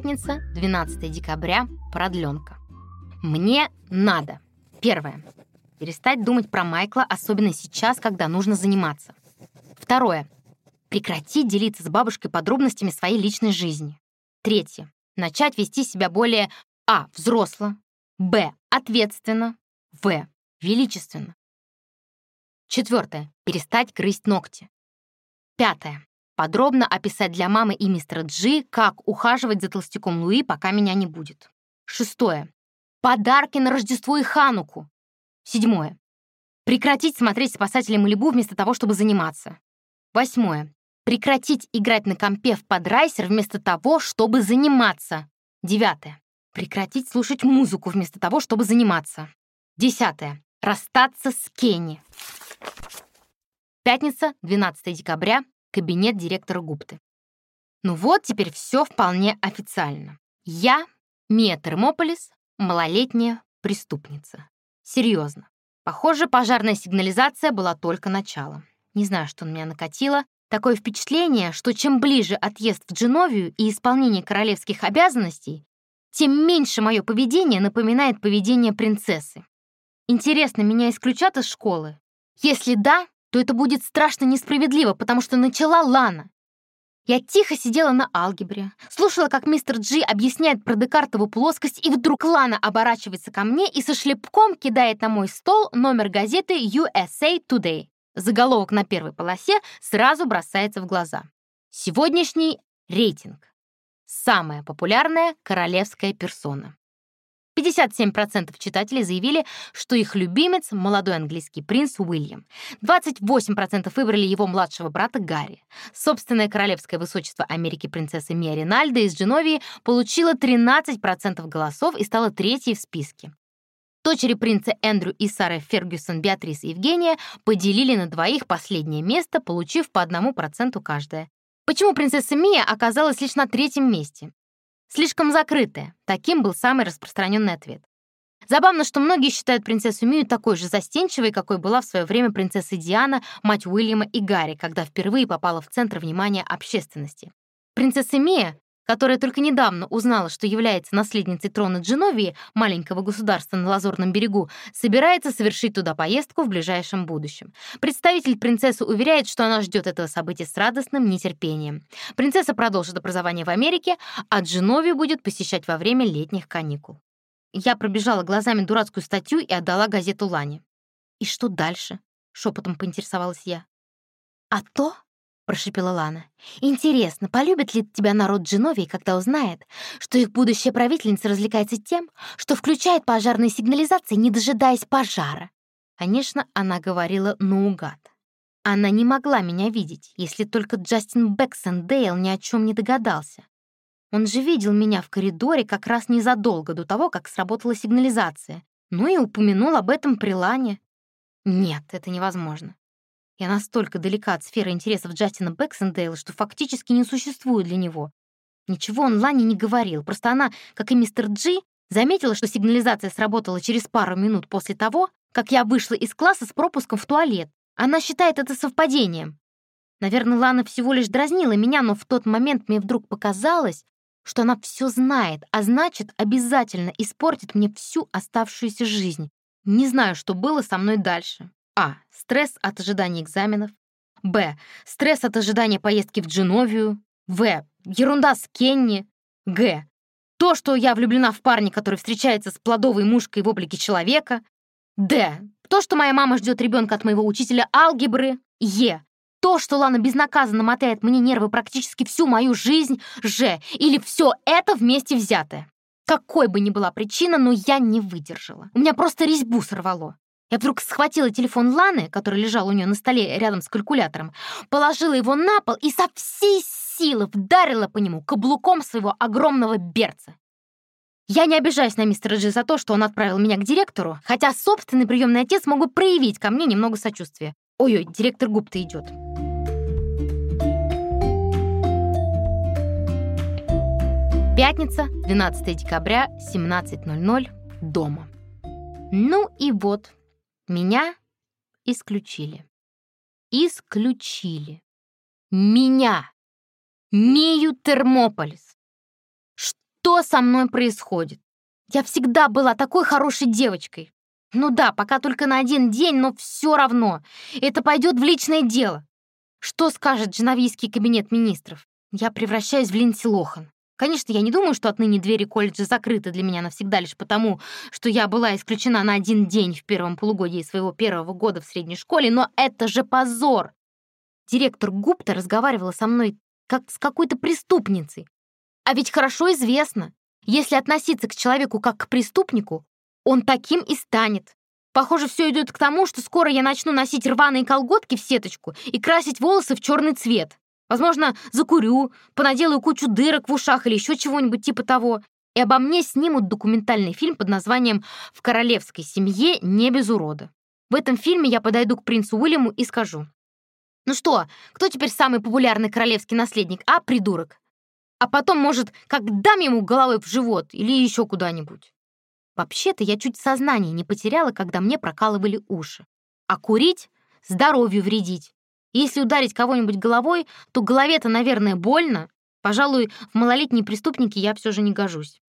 Пятница, 12 декабря, продленка. Мне надо. Первое. Перестать думать про Майкла, особенно сейчас, когда нужно заниматься. Второе. Прекратить делиться с бабушкой подробностями своей личной жизни. Третье. Начать вести себя более а. взросло, б. ответственно, в. величественно. Четвертое. Перестать грызть ногти. Пятое. Подробно описать для мамы и мистера Джи, как ухаживать за толстяком Луи, пока меня не будет. Шестое. Подарки на Рождество и Хануку. Седьмое. Прекратить смотреть «Спасатели Малибу» вместо того, чтобы заниматься. Восьмое. Прекратить играть на компе в подрайсер вместо того, чтобы заниматься. Девятое. Прекратить слушать музыку вместо того, чтобы заниматься. Десятое. Расстаться с Кенни. Пятница, 12 декабря, кабинет директора Гупты. Ну вот, теперь все вполне официально. Я, Мия Термополис, малолетняя преступница. Серьезно. Похоже, пожарная сигнализация была только началом. Не знаю, что на меня накатило. Такое впечатление, что чем ближе отъезд в Дженовию и исполнение королевских обязанностей, тем меньше мое поведение напоминает поведение принцессы. Интересно, меня исключат из школы? Если да, то это будет страшно несправедливо, потому что начала Лана. Я тихо сидела на алгебре, слушала, как мистер Джи объясняет про Декартову плоскость, и вдруг Лана оборачивается ко мне и со шлепком кидает на мой стол номер газеты USA Today. Заголовок на первой полосе сразу бросается в глаза. Сегодняшний рейтинг. Самая популярная королевская персона. 57% читателей заявили, что их любимец — молодой английский принц Уильям. 28% выбрали его младшего брата Гарри. Собственное королевское высочество Америки принцесса Мия Ринальда из Дженовии получила 13% голосов и стала третьей в списке. Дочери принца Эндрю и Сара Фергюсон, Беатрис и Евгения поделили на двоих последнее место, получив по одному проценту каждая. Почему принцесса Мия оказалась лишь на третьем месте? Слишком закрытая. Таким был самый распространенный ответ. Забавно, что многие считают принцессу Мию такой же застенчивой, какой была в свое время принцесса Диана, мать Уильяма и Гарри, когда впервые попала в центр внимания общественности. Принцесса Мия которая только недавно узнала, что является наследницей трона Дженовии, маленького государства на Лазурном берегу, собирается совершить туда поездку в ближайшем будущем. Представитель принцессы уверяет, что она ждет этого события с радостным нетерпением. Принцесса продолжит образование в Америке, а Дженовию будет посещать во время летних каникул. Я пробежала глазами дурацкую статью и отдала газету Лане. «И что дальше?» — шепотом поинтересовалась я. «А то, прошепела Лана. «Интересно, полюбит ли тебя народ Дженовии, когда узнает, что их будущая правительница развлекается тем, что включает пожарные сигнализации, не дожидаясь пожара?» Конечно, она говорила наугад. Она не могла меня видеть, если только Джастин Бэксендейл ни о чем не догадался. Он же видел меня в коридоре как раз незадолго до того, как сработала сигнализация. Ну и упомянул об этом при Лане. Нет, это невозможно. Я настолько далека от сферы интересов Джастина Бэксендейла, что фактически не существую для него. Ничего он Лане не говорил, просто она, как и мистер Джи, заметила, что сигнализация сработала через пару минут после того, как я вышла из класса с пропуском в туалет. Она считает это совпадением. Наверное, Лана всего лишь дразнила меня, но в тот момент мне вдруг показалось, что она все знает, а значит, обязательно испортит мне всю оставшуюся жизнь. Не знаю, что было со мной дальше. А. Стресс от ожидания экзаменов. Б. Стресс от ожидания поездки в Дженовию. В. Ерунда с Кенни. Г. То, что я влюблена в парня, который встречается с плодовой мушкой в облике человека. Д. То, что моя мама ждет ребенка от моего учителя алгебры. Е. То, что Лана безнаказанно мотает мне нервы практически всю мою жизнь. Ж. Или все это вместе взятое. Какой бы ни была причина, но я не выдержала. У меня просто резьбу сорвало. Я вдруг схватила телефон Ланы, который лежал у нее на столе рядом с калькулятором, положила его на пол и со всей силы вдарила по нему каблуком своего огромного берца. Я не обижаюсь на мистера Джи за то, что он отправил меня к директору, хотя собственный приемный отец мог бы проявить ко мне немного сочувствия. Ой-ой, директор Гупта идет. Пятница, 12 декабря, 17.00, дома. Ну и вот, меня исключили. Исключили. Меня. Мию Термополис. что со мной происходит. Я всегда была такой хорошей девочкой. Ну да, пока только на один день, но все равно. Это пойдет в личное дело. Что скажет Дженовийский кабинет министров? Я превращаюсь в Линдси Лохан. Конечно, я не думаю, что отныне двери колледжа закрыты для меня навсегда лишь потому, что я была исключена на один день в первом полугодии своего первого года в средней школе, но это же позор! Директор Гупта разговаривала со мной как с какой-то преступницей. А ведь хорошо известно, если относиться к человеку как к преступнику, он таким и станет. Похоже, все идет к тому, что скоро я начну носить рваные колготки в сеточку и красить волосы в черный цвет. Возможно, закурю, понаделаю кучу дырок в ушах или еще чего-нибудь типа того. И обо мне снимут документальный фильм под названием «В королевской семье не без урода». В этом фильме я подойду к принцу Уильяму и скажу. «Ну что, кто теперь самый популярный королевский наследник, а, придурок?» А потом, может, как дам ему головой в живот или еще куда-нибудь. Вообще-то я чуть сознание не потеряла, когда мне прокалывали уши. А курить — здоровью вредить. Если ударить кого-нибудь головой, то голове-то, наверное, больно. Пожалуй, в малолетние преступники я все же не гожусь.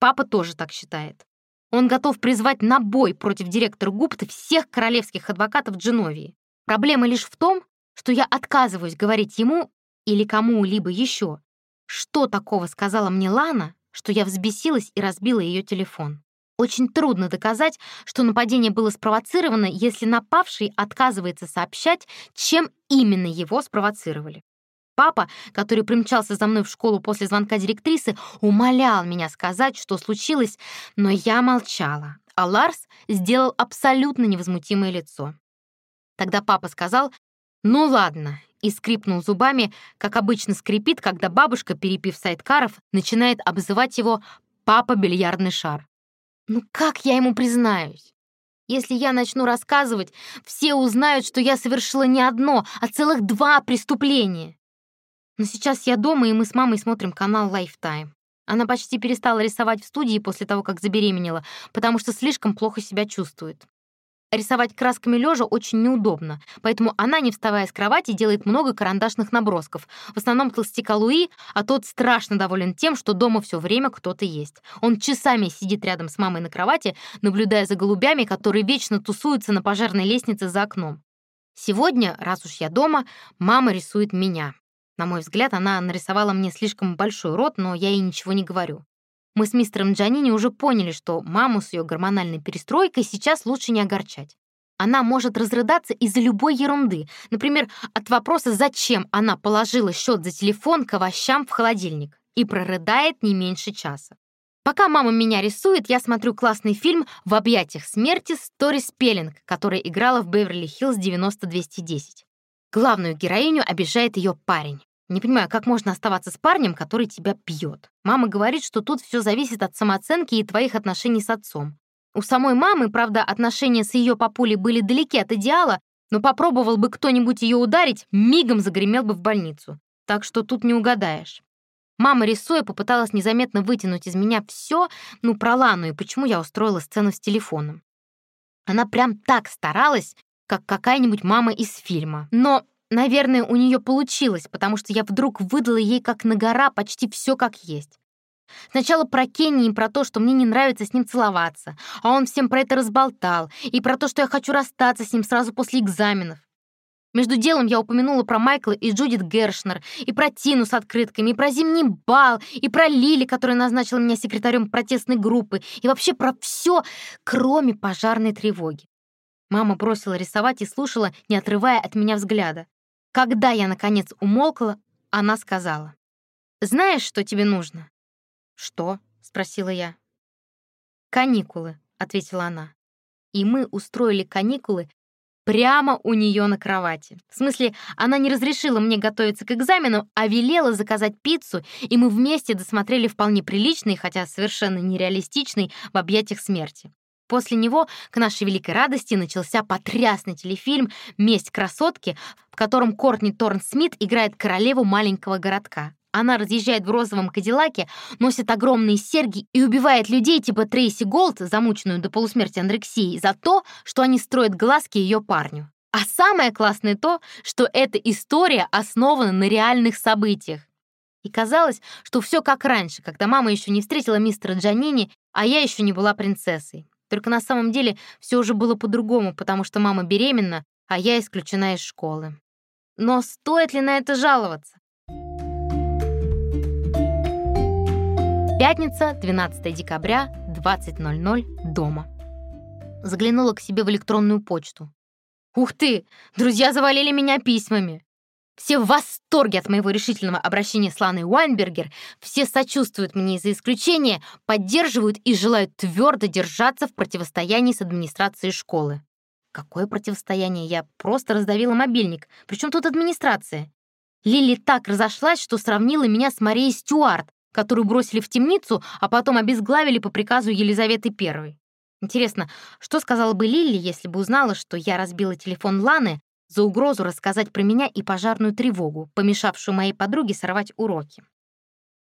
Папа тоже так считает. Он готов призвать на бой против директора Гупты всех королевских адвокатов Дженовии. Проблема лишь в том, что я отказываюсь говорить ему или кому-либо еще, что такого сказала мне Лана, что я взбесилась и разбила ее телефон. Очень трудно доказать, что нападение было спровоцировано, если напавший отказывается сообщать, чем именно его спровоцировали. Папа, который примчался за мной в школу после звонка директрисы, умолял меня сказать, что случилось, но я молчала, а Ларс сделал абсолютно невозмутимое лицо. Тогда папа сказал, «Ну ладно», и скрипнул зубами, как обычно скрипит, когда бабушка, перепив сайткаров, начинает обзывать его «папа бильярдный шар». Ну как я ему признаюсь? Если я начну рассказывать, все узнают, что я совершила не одно, а целых два преступления. Но сейчас я дома, и мы с мамой смотрим канал Lifetime. Она почти перестала рисовать в студии после того, как забеременела, потому что слишком плохо себя чувствует. Рисовать красками лежа очень неудобно, поэтому она, не вставая с кровати, делает много карандашных набросков. В основном толстяка Луи, а тот страшно доволен тем, что дома все время кто-то есть. Он часами сидит рядом с мамой на кровати, наблюдая за голубями, которые вечно тусуются на пожарной лестнице за окном. Сегодня, раз уж я дома, мама рисует меня. На мой взгляд, она нарисовала мне слишком большой рот, но я ей ничего не говорю. Мы с мистером Джанини уже поняли, что маму с ее гормональной перестройкой сейчас лучше не огорчать. Она может разрыдаться из-за любой ерунды. Например, от вопроса, зачем она положила счет за телефон к овощам в холодильник. И прорыдает не меньше часа. Пока мама меня рисует, я смотрю классный фильм «В объятиях смерти» Стори Спеллинг, которая играла в Беверли-Хиллз 90-210. Главную героиню обижает ее парень. Не понимаю, как можно оставаться с парнем, который тебя пьет. Мама говорит, что тут все зависит от самооценки и твоих отношений с отцом. У самой мамы, правда, отношения с ее папулей были далеки от идеала, но попробовал бы кто-нибудь ее ударить, мигом загремел бы в больницу. Так что тут не угадаешь. Мама, рисуя, попыталась незаметно вытянуть из меня все, ну, про Лану и почему я устроила сцену с телефоном. Она прям так старалась, как какая-нибудь мама из фильма. Но Наверное, у нее получилось, потому что я вдруг выдала ей как на гора почти все как есть. Сначала про Кенни и про то, что мне не нравится с ним целоваться, а он всем про это разболтал, и про то, что я хочу расстаться с ним сразу после экзаменов. Между делом я упомянула про Майкла и Джудит Гершнер, и про Тину с открытками, и про зимний бал, и про Лили, которая назначила меня секретарем протестной группы, и вообще про все, кроме пожарной тревоги. Мама бросила рисовать и слушала, не отрывая от меня взгляда. Когда я, наконец, умолкла, она сказала. «Знаешь, что тебе нужно?» «Что?» — спросила я. «Каникулы», — ответила она. И мы устроили каникулы прямо у нее на кровати. В смысле, она не разрешила мне готовиться к экзамену, а велела заказать пиццу, и мы вместе досмотрели вполне приличный, хотя совершенно нереалистичный, в объятиях смерти. После него, к нашей великой радости, начался потрясный телефильм «Месть красотки», в котором Кортни Торн Смит играет королеву маленького городка. Она разъезжает в розовом кадиллаке, носит огромные серьги и убивает людей типа Трейси Голд, замученную до полусмерти анорексией, за то, что они строят глазки ее парню. А самое классное то, что эта история основана на реальных событиях. И казалось, что все как раньше, когда мама еще не встретила мистера Джанини, а я еще не была принцессой. Только на самом деле все уже было по-другому, потому что мама беременна, а я исключена из школы. Но стоит ли на это жаловаться? Пятница, 12 декабря, 20.00, дома. Заглянула к себе в электронную почту. Ух ты, друзья завалили меня письмами. Все в восторге от моего решительного обращения с Ланой Уайнбергер, все сочувствуют мне за исключения, поддерживают и желают твердо держаться в противостоянии с администрацией школы. Какое противостояние? Я просто раздавила мобильник. Причем тут администрация? Лили так разошлась, что сравнила меня с Марией Стюарт, которую бросили в темницу, а потом обезглавили по приказу Елизаветы I. Интересно, что сказала бы Лили, если бы узнала, что я разбила телефон Ланы за угрозу рассказать про меня и пожарную тревогу, помешавшую моей подруге сорвать уроки?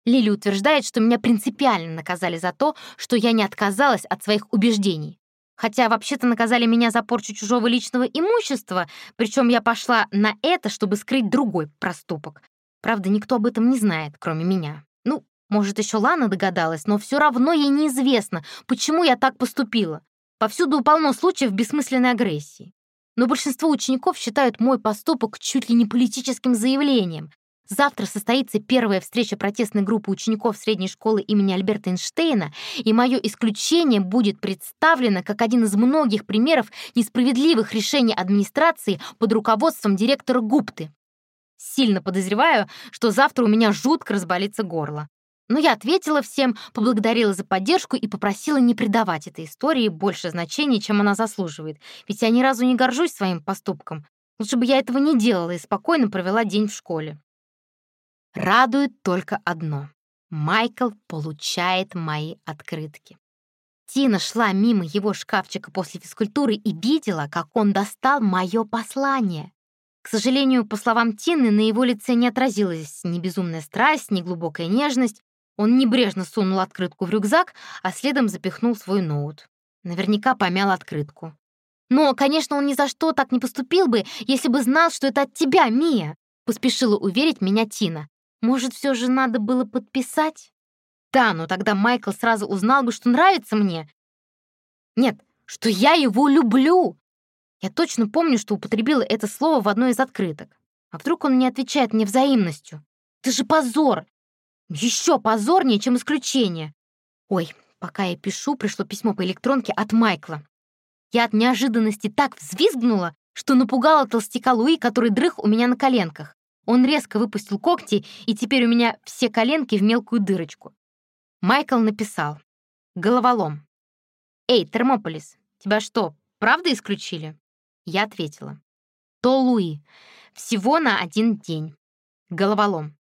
Лили утверждает, что меня принципиально наказали за то, что я не отказалась от своих убеждений. Хотя вообще-то наказали меня за порчу чужого личного имущества, причем я пошла на это, чтобы скрыть другой проступок. Правда, никто об этом не знает, кроме меня. Может, еще Лана догадалась, но все равно ей неизвестно, почему я так поступила. Повсюду полно случаев бессмысленной агрессии. Но большинство учеников считают мой поступок чуть ли не политическим заявлением. Завтра состоится первая встреча протестной группы учеников средней школы имени Альберта Эйнштейна, и мое исключение будет представлено как один из многих примеров несправедливых решений администрации под руководством директора Гупты. Сильно подозреваю, что завтра у меня жутко разболится горло. Но я ответила всем, поблагодарила за поддержку и попросила не придавать этой истории больше значения, чем она заслуживает, ведь я ни разу не горжусь своим поступком. Лучше бы я этого не делала и спокойно провела день в школе. Радует только одно. Майкл получает мои открытки. Тина шла мимо его шкафчика после физкультуры и видела, как он достал мое послание. К сожалению, по словам Тины, на его лице не отразилась ни безумная страсть, ни глубокая нежность. Он небрежно сунул открытку в рюкзак, а следом запихнул свой ноут. Наверняка помял открытку. «Но, конечно, он ни за что так не поступил бы, если бы знал, что это от тебя, Мия!» Поспешила уверить меня Тина. «Может, все же надо было подписать?» «Да, но тогда Майкл сразу узнал бы, что нравится мне. Нет, что я его люблю!» Я точно помню, что употребила это слово в одной из открыток. А вдруг он не отвечает мне взаимностью? Это же позор! Еще позорнее, чем исключение. Ой, пока я пишу, пришло письмо по электронке от Майкла. Я от неожиданности так взвизгнула, что напугала толстяка Луи, который дрых у меня на коленках. Он резко выпустил когти, и теперь у меня все коленки в мелкую дырочку. Майкл написал. Головолом. «Эй, Термополис, тебя что, правда исключили?» Я ответила. «То Луи. Всего на один день. Головолом.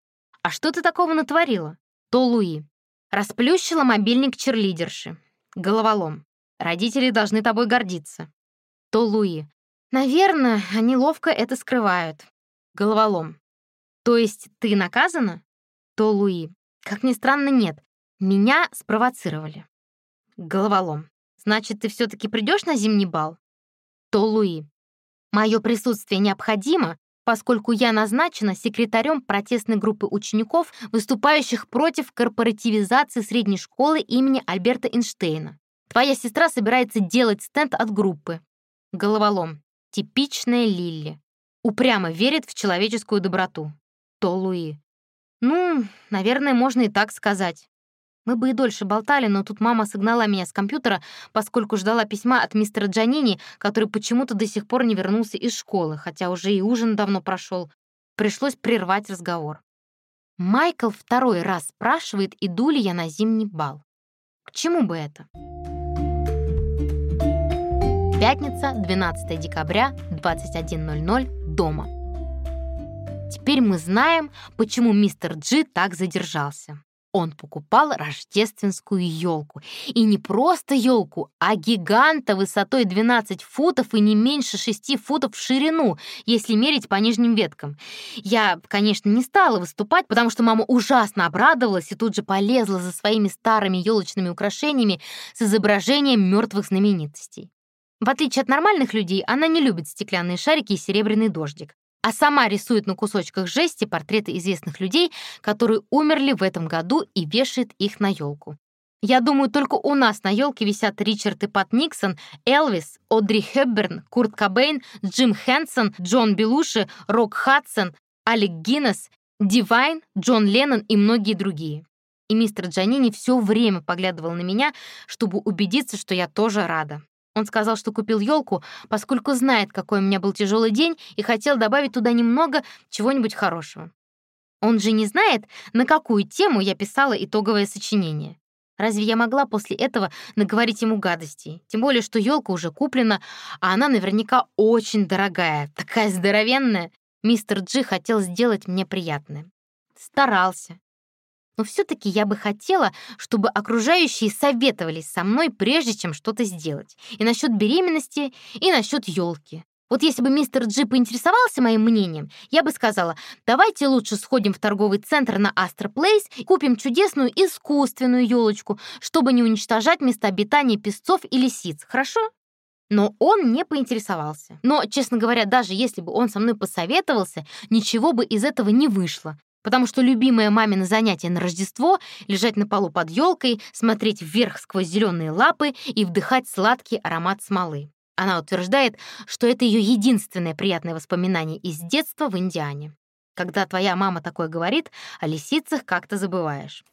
«А что ты такого натворила?» То Луи. Расплющила мобильник черлидерши. Головолом. Родители должны тобой гордиться. То Луи. Наверное, они ловко это скрывают. Головолом. То есть ты наказана? То Луи. Как ни странно, нет. Меня спровоцировали. Головолом. Значит, ты все-таки придешь на зимний бал? То Луи. Мое присутствие необходимо, поскольку я назначена секретарем протестной группы учеников, выступающих против корпоративизации средней школы имени Альберта Эйнштейна. Твоя сестра собирается делать стенд от группы. Головолом. Типичная Лилли. Упрямо верит в человеческую доброту. То Луи. Ну, наверное, можно и так сказать. Мы бы и дольше болтали, но тут мама согнала меня с компьютера, поскольку ждала письма от мистера Джанини, который почему-то до сих пор не вернулся из школы, хотя уже и ужин давно прошел. Пришлось прервать разговор. Майкл второй раз спрашивает, иду ли я на зимний бал. К чему бы это? Пятница, 12 декабря, 21.00, дома. Теперь мы знаем, почему мистер Джи так задержался. Он покупал рождественскую елку. И не просто елку, а гиганта высотой 12 футов и не меньше 6 футов в ширину, если мерить по нижним веткам. Я, конечно, не стала выступать, потому что мама ужасно обрадовалась и тут же полезла за своими старыми елочными украшениями с изображением мертвых знаменитостей. В отличие от нормальных людей, она не любит стеклянные шарики и серебряный дождик. А сама рисует на кусочках жести портреты известных людей, которые умерли в этом году и вешает их на елку. Я думаю, только у нас на елке висят Ричард и Пат Никсон, Элвис, Одри Хепберн, Курт Кобейн, Джим Хэнсон, Джон Белуши, Рок Хадсон, Алек Гиннес, Дивайн, Джон Леннон и многие другие. И мистер Джанини все время поглядывал на меня, чтобы убедиться, что я тоже рада. Он сказал, что купил елку, поскольку знает, какой у меня был тяжелый день, и хотел добавить туда немного чего-нибудь хорошего. Он же не знает, на какую тему я писала итоговое сочинение. Разве я могла после этого наговорить ему гадостей? Тем более, что елка уже куплена, а она наверняка очень дорогая, такая здоровенная. Мистер Джи хотел сделать мне приятное. Старался. Но все-таки я бы хотела, чтобы окружающие советовались со мной, прежде чем что-то сделать. И насчет беременности, и насчет елки. Вот если бы мистер Джи поинтересовался моим мнением, я бы сказала, давайте лучше сходим в торговый центр на Астро Плейс и купим чудесную искусственную елочку, чтобы не уничтожать место обитания песцов и лисиц, хорошо? Но он не поинтересовался. Но, честно говоря, даже если бы он со мной посоветовался, ничего бы из этого не вышло. Потому что любимое мамино занятие на Рождество — лежать на полу под елкой, смотреть вверх сквозь зеленые лапы и вдыхать сладкий аромат смолы. Она утверждает, что это ее единственное приятное воспоминание из детства в Индиане. Когда твоя мама такое говорит, о лисицах как-то забываешь.